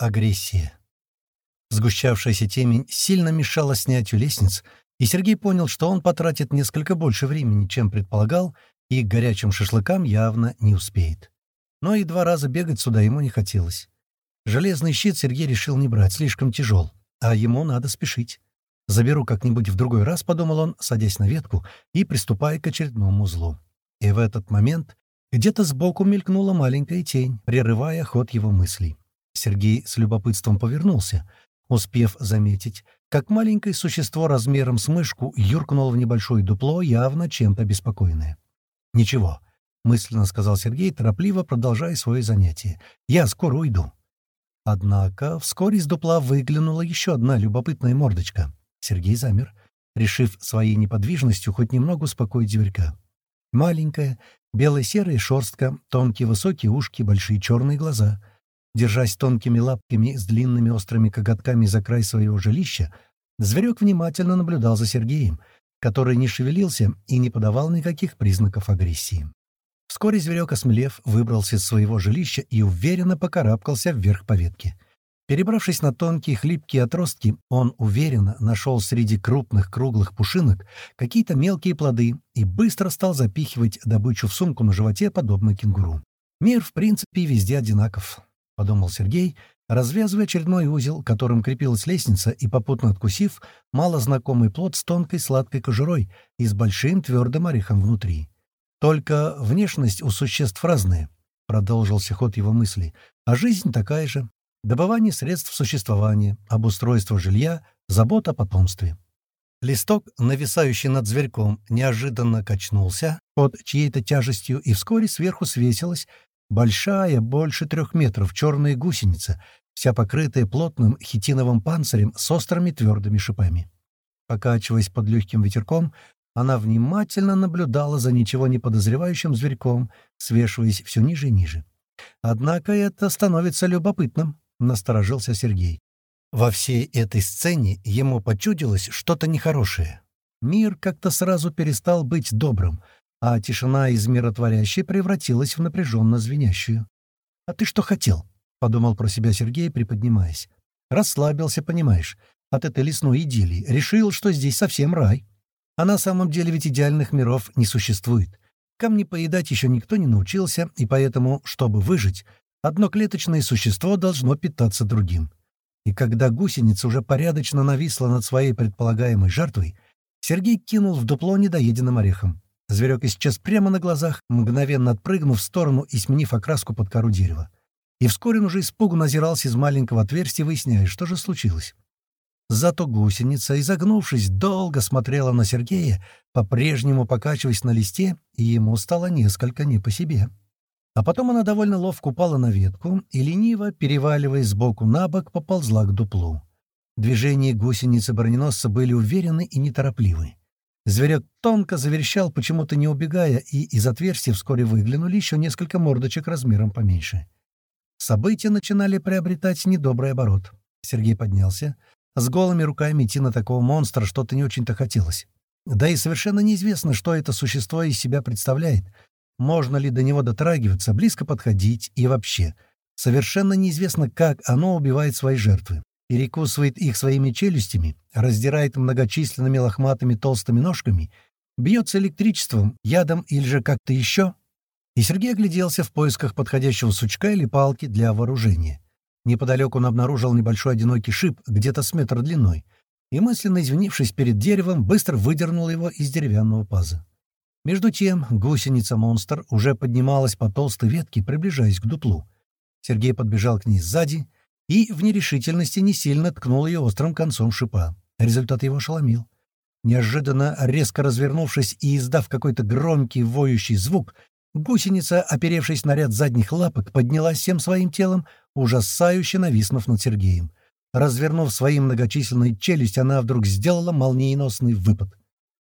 Агрессия. Сгущавшаяся темень сильно мешала снятию лестниц, и Сергей понял, что он потратит несколько больше времени, чем предполагал, и к горячим шашлыкам явно не успеет. Но и два раза бегать сюда ему не хотелось. Железный щит Сергей решил не брать, слишком тяжел, а ему надо спешить. «Заберу как-нибудь в другой раз», — подумал он, садясь на ветку и приступая к очередному узлу. И в этот момент где-то сбоку мелькнула маленькая тень, прерывая ход его мыслей. Сергей с любопытством повернулся, успев заметить, как маленькое существо размером с мышку юркнуло в небольшое дупло, явно чем-то беспокойное. «Ничего», — мысленно сказал Сергей, торопливо продолжая свое занятие. «Я скоро уйду». Однако вскоре из дупла выглянула еще одна любопытная мордочка. Сергей замер, решив своей неподвижностью хоть немного успокоить зверька. Маленькая, бело-серая шерстка, тонкие высокие ушки, большие черные глаза. Держась тонкими лапками с длинными острыми коготками за край своего жилища, зверек внимательно наблюдал за Сергеем, который не шевелился и не подавал никаких признаков агрессии. Вскоре зверек, осмелев, выбрался из своего жилища и уверенно покарабкался вверх по ветке. Перебравшись на тонкие хлипкие отростки, он уверенно нашел среди крупных круглых пушинок какие-то мелкие плоды и быстро стал запихивать добычу в сумку на животе, подобно кенгуру. «Мир, в принципе, везде одинаков», — подумал Сергей, развязывая очередной узел, которым крепилась лестница, и попутно откусив малознакомый плод с тонкой сладкой кожурой и с большим твердым орехом внутри. «Только внешность у существ разная», — продолжился ход его мысли, — «а жизнь такая же, добывание средств существования, обустройство жилья, забота о потомстве. Листок, нависающий над зверьком, неожиданно качнулся под чьей-то тяжестью, и вскоре сверху свесилась большая, больше трех метров, черная гусеница, вся покрытая плотным хитиновым панцирем с острыми твердыми шипами. Покачиваясь под легким ветерком, она внимательно наблюдала за ничего не подозревающим зверьком, свешиваясь все ниже и ниже. Однако это становится любопытным. — насторожился Сергей. Во всей этой сцене ему почудилось что-то нехорошее. Мир как-то сразу перестал быть добрым, а тишина из миротворящей превратилась в напряженно звенящую. «А ты что хотел?» — подумал про себя Сергей, приподнимаясь. «Расслабился, понимаешь, от этой лесной идиллии. Решил, что здесь совсем рай. А на самом деле ведь идеальных миров не существует. Камни поедать еще никто не научился, и поэтому, чтобы выжить, Одно клеточное существо должно питаться другим. И когда гусеница уже порядочно нависла над своей предполагаемой жертвой, Сергей кинул в дупло недоеденным орехом. Зверек исчез прямо на глазах, мгновенно отпрыгнув в сторону и сменив окраску под кору дерева. И вскоре он уже испуганно озирался из маленького отверстия, выясняя, что же случилось. Зато гусеница, изогнувшись, долго смотрела на Сергея, по-прежнему покачиваясь на листе, и ему стало несколько не по себе. А потом она довольно ловко упала на ветку и, лениво, переваливаясь сбоку на бок, поползла к дуплу. Движения гусеницы-броненосца были уверены и неторопливы. Зверек тонко заверещал, почему-то не убегая, и из отверстия вскоре выглянули еще несколько мордочек размером поменьше. События начинали приобретать недобрый оборот. Сергей поднялся. С голыми руками идти на такого монстра что-то не очень-то хотелось. Да и совершенно неизвестно, что это существо из себя представляет — можно ли до него дотрагиваться, близко подходить и вообще. Совершенно неизвестно, как оно убивает свои жертвы. Перекусывает их своими челюстями, раздирает многочисленными лохматыми толстыми ножками, бьется электричеством, ядом или же как-то еще. И Сергей огляделся в поисках подходящего сучка или палки для вооружения. Неподалеку он обнаружил небольшой одинокий шип, где-то с метр длиной, и, мысленно извинившись перед деревом, быстро выдернул его из деревянного паза. Между тем гусеница-монстр уже поднималась по толстой ветке, приближаясь к дуплу. Сергей подбежал к ней сзади и в нерешительности не сильно ткнул ее острым концом шипа. Результат его ошеломил. Неожиданно, резко развернувшись и издав какой-то громкий воющий звук, гусеница, оперевшись на ряд задних лапок, поднялась всем своим телом, ужасающе нависнув над Сергеем. Развернув свои многочисленные челюсть, она вдруг сделала молниеносный выпад.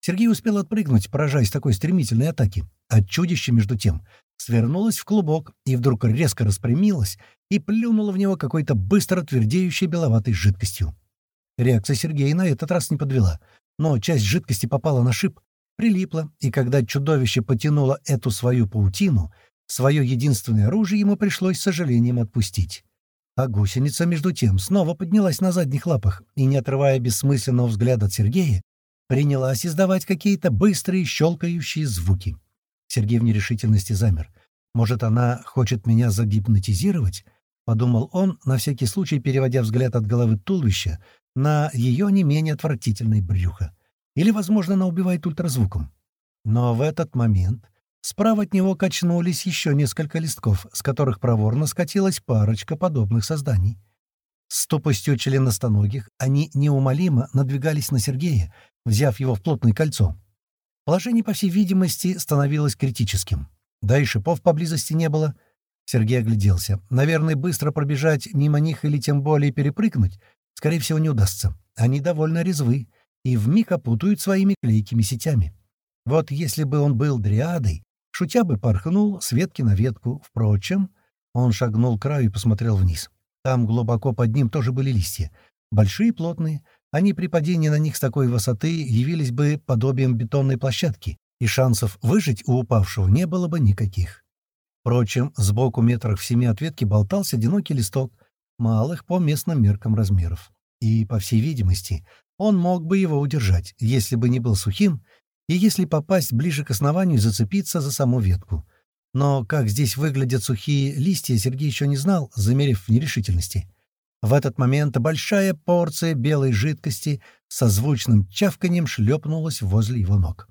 Сергей успел отпрыгнуть, поражаясь такой стремительной атаке, а чудище, между тем, свернулось в клубок и вдруг резко распрямилось и плюнуло в него какой-то быстро твердеющей беловатой жидкостью. Реакция Сергея на этот раз не подвела, но часть жидкости попала на шип, прилипла, и когда чудовище потянуло эту свою паутину, свое единственное оружие ему пришлось с сожалением отпустить. А гусеница, между тем, снова поднялась на задних лапах и, не отрывая бессмысленного взгляда от Сергея, принялась издавать какие-то быстрые щелкающие звуки. Сергей в нерешительности замер. «Может, она хочет меня загипнотизировать?» — подумал он, на всякий случай переводя взгляд от головы туловища на ее не менее отвратительное брюхо. Или, возможно, она убивает ультразвуком. Но в этот момент справа от него качнулись еще несколько листков, с которых проворно скатилась парочка подобных созданий. С тупостью членостоногих они неумолимо надвигались на Сергея, взяв его в плотное кольцо. Положение, по всей видимости, становилось критическим. Да и шипов поблизости не было. Сергей огляделся. Наверное, быстро пробежать мимо них или тем более перепрыгнуть, скорее всего, не удастся. Они довольно резвы и вмиг опутают своими клейкими сетями. Вот если бы он был дриадой, шутя бы порхнул с ветки на ветку. Впрочем, он шагнул к краю и посмотрел вниз. Там глубоко под ним тоже были листья. Большие, плотные. Они при падении на них с такой высоты явились бы подобием бетонной площадки, и шансов выжить у упавшего не было бы никаких. Впрочем, сбоку метрах в семи от ветки болтался одинокий листок, малых по местным меркам размеров. И, по всей видимости, он мог бы его удержать, если бы не был сухим, и если попасть ближе к основанию зацепиться за саму ветку. Но как здесь выглядят сухие листья, Сергей еще не знал, замерив в нерешительности. В этот момент большая порция белой жидкости со звучным чавканием шлепнулась возле его ног.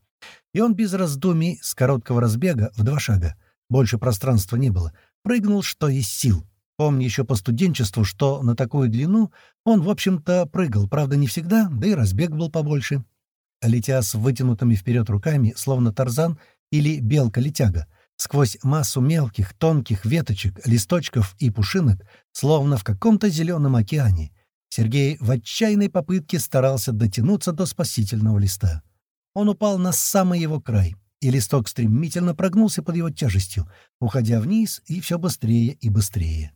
И он без раздумий, с короткого разбега, в два шага, больше пространства не было, прыгнул, что есть сил. Помни еще по студенчеству, что на такую длину он, в общем-то, прыгал, правда, не всегда, да и разбег был побольше. Летя с вытянутыми вперед руками, словно тарзан или белка-летяга, сквозь массу мелких, тонких веточек, листочков и пушинок, словно в каком-то зеленом океане. Сергей в отчаянной попытке старался дотянуться до спасительного листа. Он упал на самый его край, и листок стремительно прогнулся под его тяжестью, уходя вниз и все быстрее и быстрее.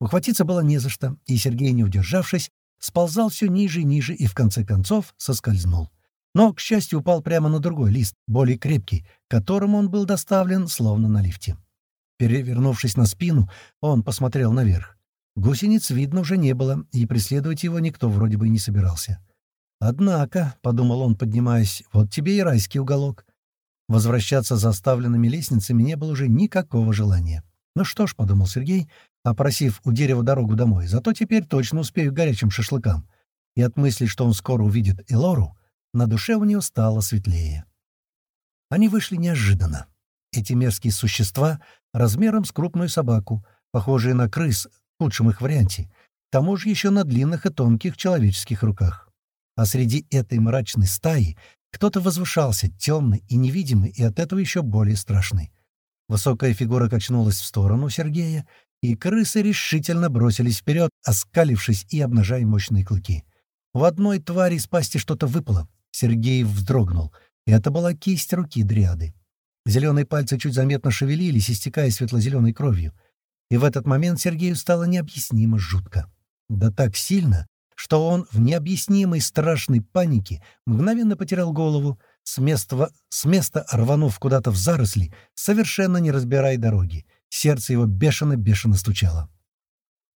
Ухватиться было не за что, и Сергей, не удержавшись, сползал все ниже и ниже и в конце концов соскользнул. Но, к счастью, упал прямо на другой лист, более крепкий, которому он был доставлен словно на лифте. Перевернувшись на спину, он посмотрел наверх. Гусениц видно уже не было, и преследовать его никто вроде бы и не собирался. «Однако», — подумал он, поднимаясь, — «вот тебе и райский уголок». Возвращаться за оставленными лестницами не было уже никакого желания. «Ну что ж», — подумал Сергей, опросив у дерева дорогу домой, «зато теперь точно успею к горячим шашлыкам». И от мысли, что он скоро увидит Элору, на душе у нее стало светлее. Они вышли неожиданно. Эти мерзкие существа размером с крупную собаку, похожие на крыс в худшем их варианте, к тому же еще на длинных и тонких человеческих руках. А среди этой мрачной стаи кто-то возвышался, темный и невидимый, и от этого еще более страшный. Высокая фигура качнулась в сторону Сергея, и крысы решительно бросились вперед, оскалившись и обнажая мощные клыки. В одной твари из пасти что-то выпало, Сергей вздрогнул. Это была кисть руки дриады. Зеленые пальцы чуть заметно шевелились, истекая светло-зеленой кровью. И в этот момент Сергею стало необъяснимо жутко. Да так сильно, что он в необъяснимой страшной панике мгновенно потерял голову, с места, с места рванув куда-то в заросли, совершенно не разбирая дороги. Сердце его бешено-бешено стучало.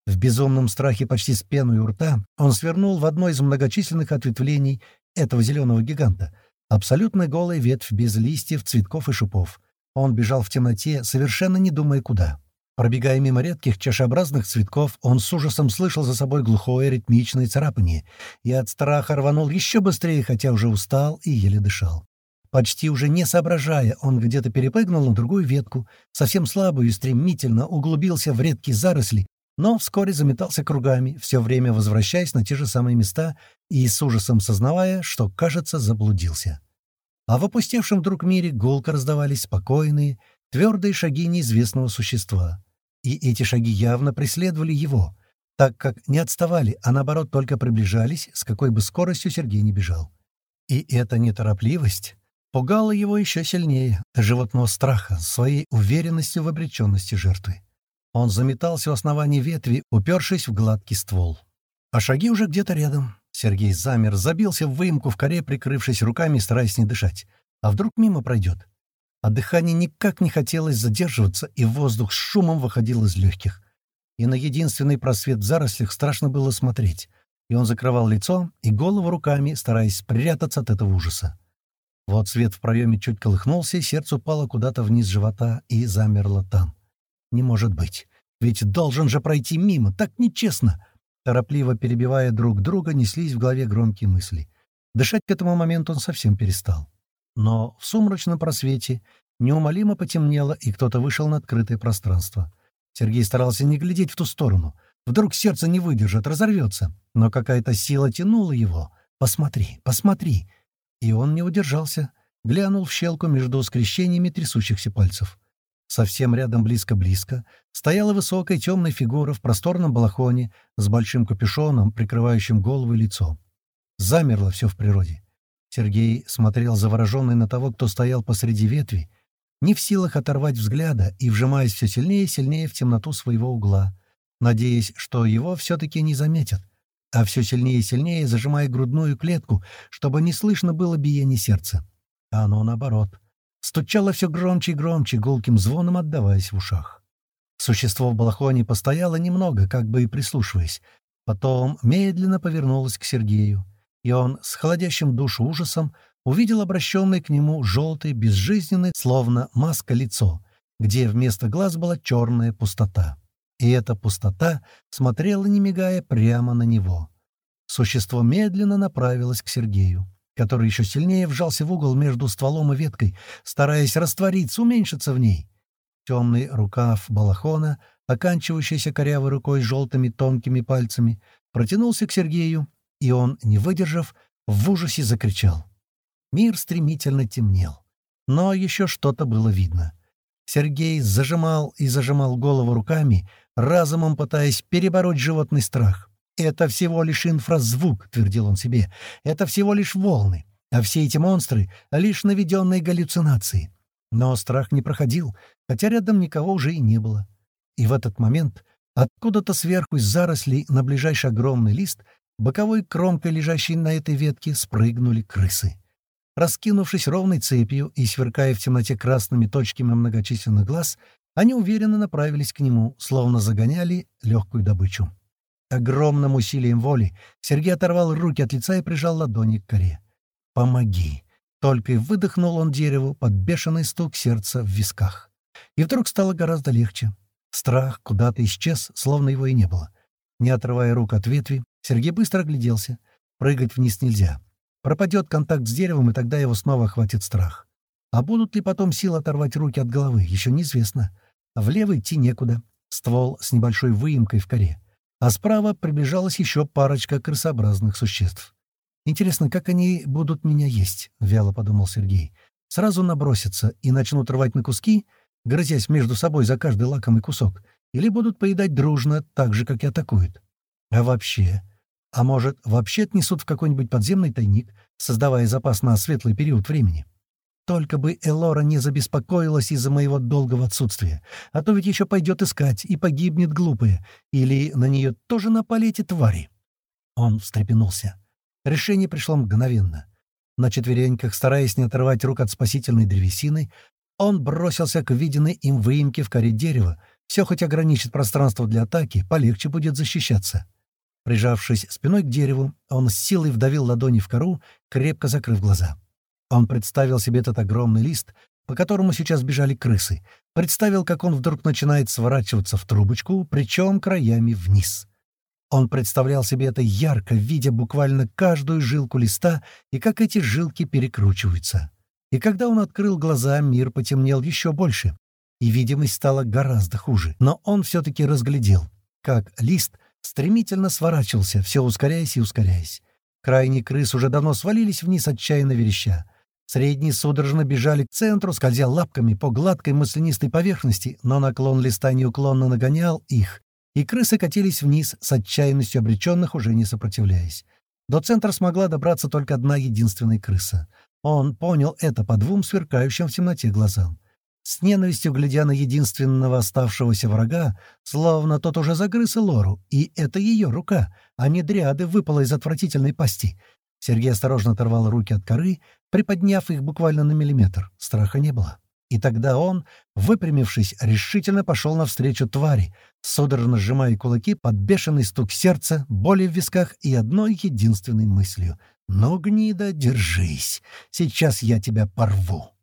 В безумном страхе почти с пеной у рта он свернул в одно из многочисленных ответвлений этого зеленого гиганта. Абсолютно голая ветвь без листьев, цветков и шипов. Он бежал в темноте, совершенно не думая куда. Пробегая мимо редких чашеобразных цветков, он с ужасом слышал за собой глухое ритмичное царапание и от страха рванул еще быстрее, хотя уже устал и еле дышал. Почти уже не соображая, он где-то перепрыгнул на другую ветку, совсем слабую и стремительно углубился в редкие заросли но вскоре заметался кругами, все время возвращаясь на те же самые места и с ужасом сознавая, что, кажется, заблудился. А в опустевшем вдруг мире гулко раздавались спокойные, твердые шаги неизвестного существа. И эти шаги явно преследовали его, так как не отставали, а наоборот только приближались, с какой бы скоростью Сергей не бежал. И эта неторопливость пугала его еще сильнее животного страха, своей уверенностью в обреченности жертвы. Он заметался у основания ветви, упершись в гладкий ствол. А шаги уже где-то рядом. Сергей замер, забился в выемку в коре, прикрывшись руками, стараясь не дышать. А вдруг мимо пройдет? А дыхание никак не хотелось задерживаться, и воздух с шумом выходил из легких. и на единственный просвет в зарослях страшно было смотреть, и он закрывал лицо и голову руками, стараясь спрятаться от этого ужаса. Вот свет в проеме чуть колыхнулся, и сердце упало куда-то вниз живота и замерло там. Не может быть. Ведь должен же пройти мимо, так нечестно. Торопливо перебивая друг друга, неслись в голове громкие мысли. Дышать к этому моменту он совсем перестал. Но в сумрачном просвете неумолимо потемнело, и кто-то вышел на открытое пространство. Сергей старался не глядеть в ту сторону. Вдруг сердце не выдержит, разорвется. Но какая-то сила тянула его. «Посмотри, посмотри!» И он не удержался. Глянул в щелку между скрещениями трясущихся пальцев. Совсем рядом близко-близко стояла высокая темная фигура в просторном балахоне с большим капюшоном, прикрывающим голову и лицо. Замерло все в природе. Сергей смотрел завороженный на того, кто стоял посреди ветви, не в силах оторвать взгляда и вжимаясь все сильнее и сильнее в темноту своего угла, надеясь, что его все-таки не заметят, а все сильнее и сильнее зажимая грудную клетку, чтобы не слышно было биение сердца. А оно наоборот. Стучало все громче и громче, гулким звоном отдаваясь в ушах. Существо в балахоне постояло немного, как бы и прислушиваясь. Потом медленно повернулось к Сергею, и он с холодящим душу ужасом увидел обращенное к нему желтый, безжизненный, словно маска лицо, где вместо глаз была черная пустота. И эта пустота смотрела, не мигая, прямо на него. Существо медленно направилось к Сергею, который еще сильнее вжался в угол между стволом и веткой, стараясь раствориться, уменьшиться в ней. Темный рукав балахона, оканчивающийся корявой рукой с желтыми тонкими пальцами, протянулся к Сергею, и он, не выдержав, в ужасе закричал. Мир стремительно темнел. Но еще что-то было видно. Сергей зажимал и зажимал голову руками, разумом пытаясь перебороть животный страх. «Это всего лишь инфразвук», — твердил он себе. «Это всего лишь волны, а все эти монстры — лишь наведенные галлюцинации». Но страх не проходил, хотя рядом никого уже и не было. И в этот момент откуда-то сверху из зарослей на ближайший огромный лист, боковой кромкой, лежащей на этой ветке, спрыгнули крысы. Раскинувшись ровной цепью и сверкая в темноте красными точками многочисленных глаз, они уверенно направились к нему, словно загоняли легкую добычу. Огромным усилием воли Сергей оторвал руки от лица и прижал ладони к коре. «Помоги!» Только и выдохнул он дереву под бешеный стук сердца в висках. И вдруг стало гораздо легче. Страх куда-то исчез, словно его и не было. Не отрывая рук от ветви, Сергей быстро огляделся. Прыгать вниз нельзя. Пропадет контакт с деревом, и тогда его снова охватит страх. А будут ли потом силы оторвать руки от головы, еще неизвестно. Влево идти некуда. Ствол с небольшой выемкой в коре. А справа приближалась еще парочка крысообразных существ. «Интересно, как они будут меня есть?» — вяло подумал Сергей. «Сразу набросятся и начнут рвать на куски, грызясь между собой за каждый лакомый кусок, или будут поедать дружно, так же, как и атакуют. А вообще, а может, вообще отнесут в какой-нибудь подземный тайник, создавая запас на светлый период времени? Только бы Элора не забеспокоилась из-за моего долгого отсутствия, а то ведь еще пойдет искать и погибнет глупая, или на нее тоже напали эти твари. Он встрепенулся. Решение пришло мгновенно. На четвереньках, стараясь не отрывать рук от спасительной древесины, он бросился к виденной им выемке в коре дерева. Все хоть ограничит пространство для атаки, полегче будет защищаться. Прижавшись спиной к дереву, он с силой вдавил ладони в кору, крепко закрыв глаза. Он представил себе этот огромный лист, по которому сейчас бежали крысы. Представил, как он вдруг начинает сворачиваться в трубочку, причем краями вниз. Он представлял себе это ярко, видя буквально каждую жилку листа и как эти жилки перекручиваются. И когда он открыл глаза, мир потемнел еще больше, и видимость стала гораздо хуже. Но он все-таки разглядел, как лист стремительно сворачивался, все ускоряясь и ускоряясь. Крайние крыс уже давно свалились вниз, отчаянно вереща. Средние судорожно бежали к центру, скользя лапками по гладкой маслянистой поверхности, но наклон листа неуклонно нагонял их, и крысы катились вниз с отчаянностью обреченных, уже не сопротивляясь. До центра смогла добраться только одна единственная крыса. Он понял это по двум сверкающим в темноте глазам с ненавистью глядя на единственного оставшегося врага, словно тот уже загрыз Лору, и это ее рука, а не дряды выпала из отвратительной пасти. Сергей осторожно оторвал руки от коры, приподняв их буквально на миллиметр. Страха не было. И тогда он, выпрямившись, решительно пошел навстречу твари, судорожно сжимая кулаки под бешеный стук сердца, боли в висках и одной единственной мыслью. «Ну, гнида, держись! Сейчас я тебя порву!»